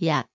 Yeah.